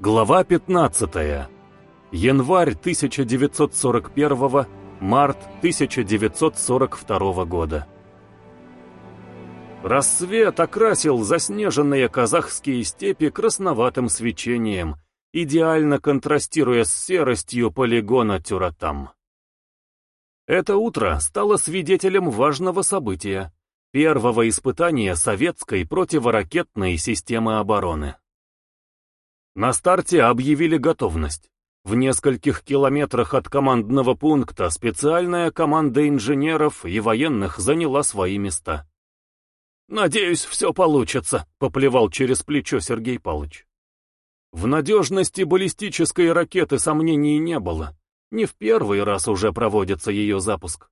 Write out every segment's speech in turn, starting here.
Глава 15. Январь 1941, март 1942 года. Рассвет окрасил заснеженные казахские степи красноватым свечением, идеально контрастируя с серостью полигона Тюратам. Это утро стало свидетелем важного события — первого испытания советской противоракетной системы обороны. На старте объявили готовность. В нескольких километрах от командного пункта специальная команда инженеров и военных заняла свои места. «Надеюсь, все получится», — поплевал через плечо Сергей Павлович. В надежности баллистической ракеты сомнений не было. Не в первый раз уже проводится ее запуск.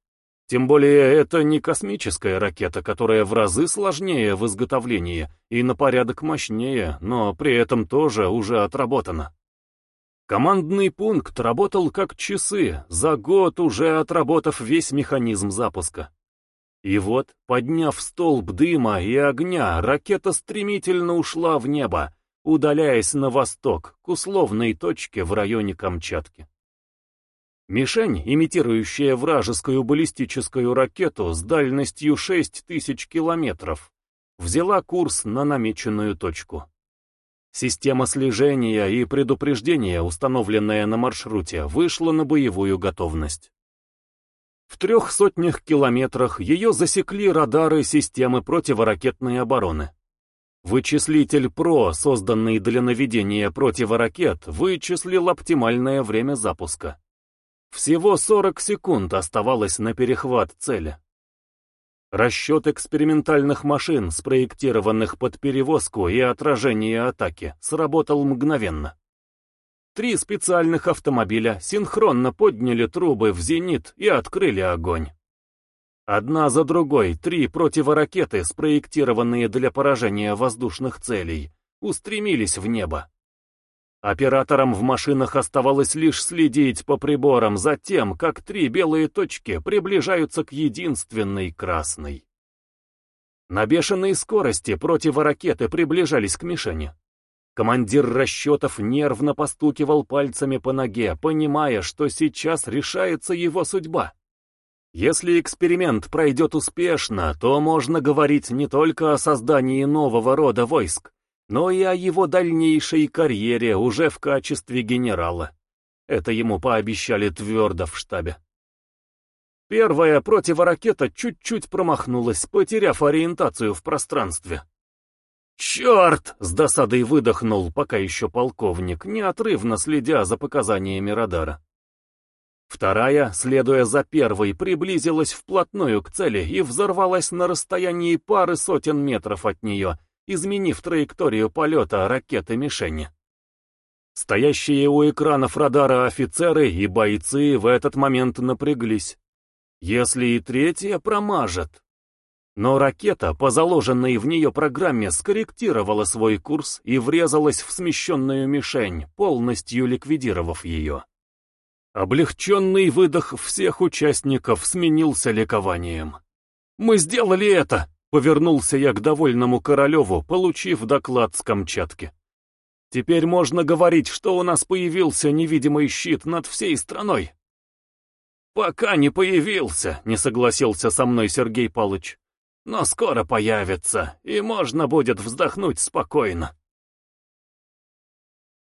Тем более это не космическая ракета, которая в разы сложнее в изготовлении и на порядок мощнее, но при этом тоже уже отработана. Командный пункт работал как часы, за год уже отработав весь механизм запуска. И вот, подняв столб дыма и огня, ракета стремительно ушла в небо, удаляясь на восток, к условной точке в районе Камчатки. Мишень, имитирующая вражескую баллистическую ракету с дальностью 6000 километров, взяла курс на намеченную точку. Система слежения и предупреждения, установленная на маршруте, вышла на боевую готовность. В трех сотнях километрах ее засекли радары системы противоракетной обороны. Вычислитель ПРО, созданный для наведения противоракет, вычислил оптимальное время запуска. Всего 40 секунд оставалось на перехват цели. Расчет экспериментальных машин, спроектированных под перевозку и отражение атаки, сработал мгновенно. Три специальных автомобиля синхронно подняли трубы в зенит и открыли огонь. Одна за другой три противоракеты, спроектированные для поражения воздушных целей, устремились в небо. Операторам в машинах оставалось лишь следить по приборам за тем, как три белые точки приближаются к единственной красной. На бешеной скорости противоракеты приближались к мишени. Командир расчетов нервно постукивал пальцами по ноге, понимая, что сейчас решается его судьба. Если эксперимент пройдет успешно, то можно говорить не только о создании нового рода войск, но и о его дальнейшей карьере уже в качестве генерала. Это ему пообещали твердо в штабе. Первая противоракета чуть-чуть промахнулась, потеряв ориентацию в пространстве. «Черт!» — с досадой выдохнул пока еще полковник, неотрывно следя за показаниями радара. Вторая, следуя за первой, приблизилась вплотную к цели и взорвалась на расстоянии пары сотен метров от нее, изменив траекторию полета ракеты-мишени. Стоящие у экранов радара офицеры и бойцы в этот момент напряглись. Если и третья промажет. Но ракета, по заложенной в нее программе, скорректировала свой курс и врезалась в смещенную мишень, полностью ликвидировав ее. Облегченный выдох всех участников сменился ликованием. «Мы сделали это!» Повернулся я к довольному Королеву, получив доклад с Камчатки. Теперь можно говорить, что у нас появился невидимый щит над всей страной. Пока не появился, не согласился со мной Сергей Палыч. Но скоро появится, и можно будет вздохнуть спокойно.